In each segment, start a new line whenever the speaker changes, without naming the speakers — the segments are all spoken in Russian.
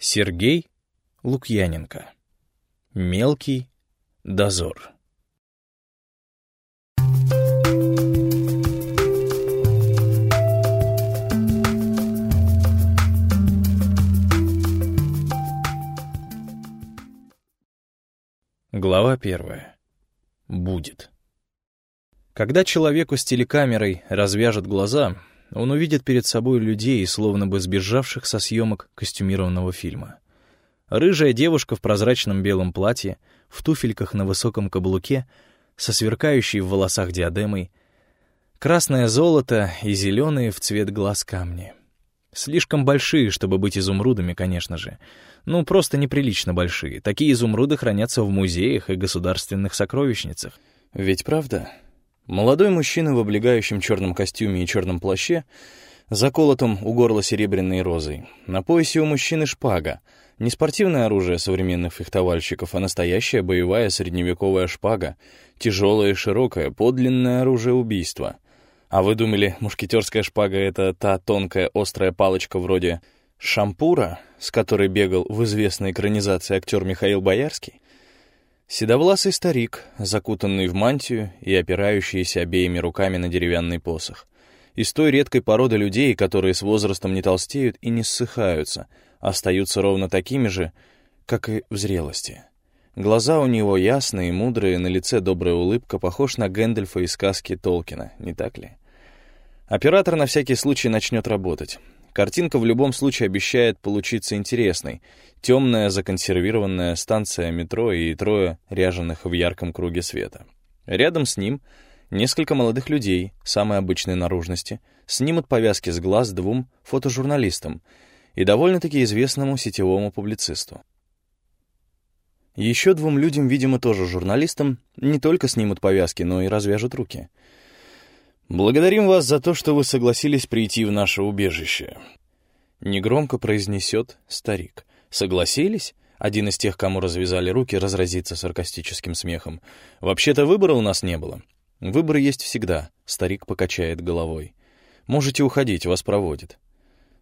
Сергей Лукьяненко. Мелкий дозор. Глава первая. Будет. Когда человеку с телекамерой развяжут глаза, он увидит перед собой людей, словно бы сбежавших со съемок костюмированного фильма. Рыжая девушка в прозрачном белом платье, в туфельках на высоком каблуке, со сверкающей в волосах диадемой, красное золото и зеленые в цвет глаз камни. Слишком большие, чтобы быть изумрудами, конечно же. Ну, просто неприлично большие. Такие изумруды хранятся в музеях и государственных сокровищницах. Ведь правда? Молодой мужчина в облегающем черном костюме и черном плаще, заколотом у горла серебряной розой. На поясе у мужчины шпага. Не спортивное оружие современных фехтовальщиков, а настоящая боевая средневековая шпага. Тяжелое и широкое, подлинное оружие убийства. А вы думали, мушкетерская шпага — это та тонкая острая палочка вроде шампура, с которой бегал в известной экранизации актер Михаил Боярский? Седовласый старик, закутанный в мантию и опирающийся обеими руками на деревянный посох. Из той редкой породы людей, которые с возрастом не толстеют и не ссыхаются, остаются ровно такими же, как и в зрелости. Глаза у него ясные, мудрые, на лице добрая улыбка, похож на Гэндальфа из сказки Толкина, не так ли? Оператор на всякий случай начнет работать. Картинка в любом случае обещает получиться интересной. Темная законсервированная станция метро и трое ряженых в ярком круге света. Рядом с ним несколько молодых людей, самой обычной наружности, снимут повязки с глаз двум фотожурналистам и довольно-таки известному сетевому публицисту. Еще двум людям, видимо, тоже журналистам, не только снимут повязки, но и развяжут руки — «Благодарим вас за то, что вы согласились прийти в наше убежище», — негромко произнесет старик. «Согласились?» Один из тех, кому развязали руки, разразится саркастическим смехом. «Вообще-то выбора у нас не было». «Выбор есть всегда», — старик покачает головой. «Можете уходить, вас проводит».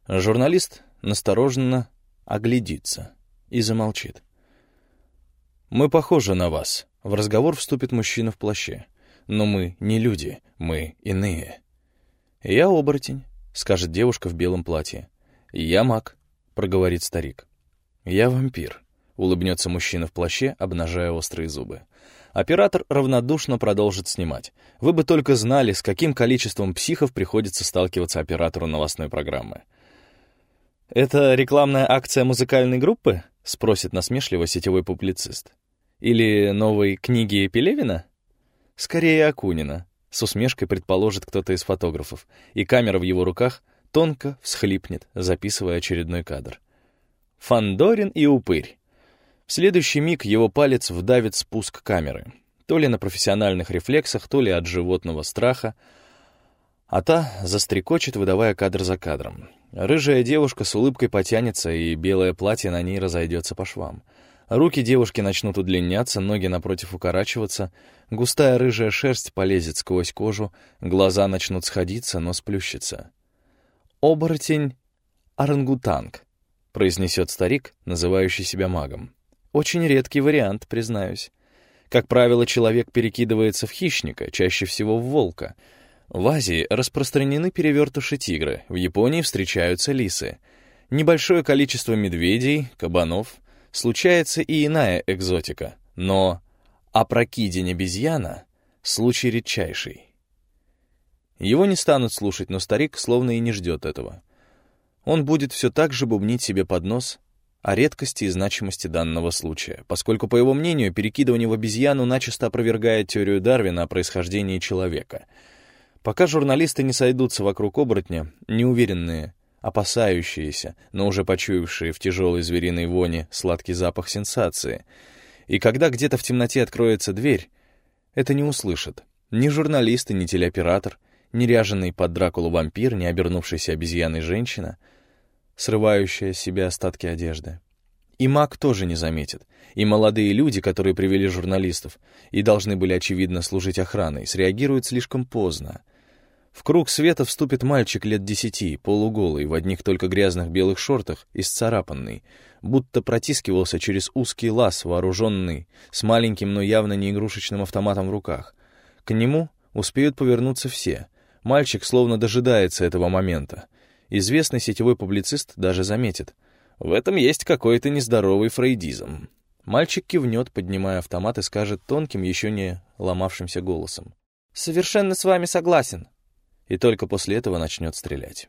Журналист настороженно оглядится и замолчит. «Мы похожи на вас», — в разговор вступит мужчина в плаще. Но мы не люди, мы иные. «Я оборотень», — скажет девушка в белом платье. «Я маг», — проговорит старик. «Я вампир», — улыбнется мужчина в плаще, обнажая острые зубы. Оператор равнодушно продолжит снимать. Вы бы только знали, с каким количеством психов приходится сталкиваться оператору новостной программы. «Это рекламная акция музыкальной группы?» — спросит насмешливо сетевой публицист. «Или новой книги Пелевина?» Скорее Акунина, с усмешкой предположит кто-то из фотографов, и камера в его руках тонко всхлипнет, записывая очередной кадр. Фандорин и упырь. В следующий миг его палец вдавит спуск камеры. То ли на профессиональных рефлексах, то ли от животного страха, а та застрекочет, выдавая кадр за кадром. Рыжая девушка с улыбкой потянется, и белое платье на ней разойдется по швам. Руки девушки начнут удлиняться, ноги напротив укорачиваться, густая рыжая шерсть полезет сквозь кожу, глаза начнут сходиться, но сплющится. «Оборотень орангутанг», — произнесет старик, называющий себя магом. «Очень редкий вариант, признаюсь. Как правило, человек перекидывается в хищника, чаще всего в волка. В Азии распространены перевертыши тигры, в Японии встречаются лисы. Небольшое количество медведей, кабанов — Случается и иная экзотика, но опрокидень обезьяна — случай редчайший. Его не станут слушать, но старик словно и не ждет этого. Он будет все так же бубнить себе под нос о редкости и значимости данного случая, поскольку, по его мнению, перекидывание в обезьяну начисто опровергает теорию Дарвина о происхождении человека. Пока журналисты не сойдутся вокруг оборотня, неуверенные, опасающиеся, но уже почуявшие в тяжелой звериной воне сладкий запах сенсации. И когда где-то в темноте откроется дверь, это не услышат ни журналисты, ни телеоператор, ни ряженый под Дракулу вампир, ни обернувшаяся обезьяной женщина, срывающая с себя остатки одежды. И маг тоже не заметит. И молодые люди, которые привели журналистов и должны были, очевидно, служить охраной, среагируют слишком поздно — в круг света вступит мальчик лет десяти, полуголый, в одних только грязных белых шортах, исцарапанный. будто протискивался через узкий лаз, вооруженный, с маленьким, но явно не игрушечным автоматом в руках. К нему успеют повернуться все. Мальчик словно дожидается этого момента. Известный сетевой публицист даже заметит. В этом есть какой-то нездоровый фрейдизм. Мальчик кивнет, поднимая автомат, и скажет тонким, еще не ломавшимся голосом. «Совершенно с вами согласен». И только после этого начнет стрелять.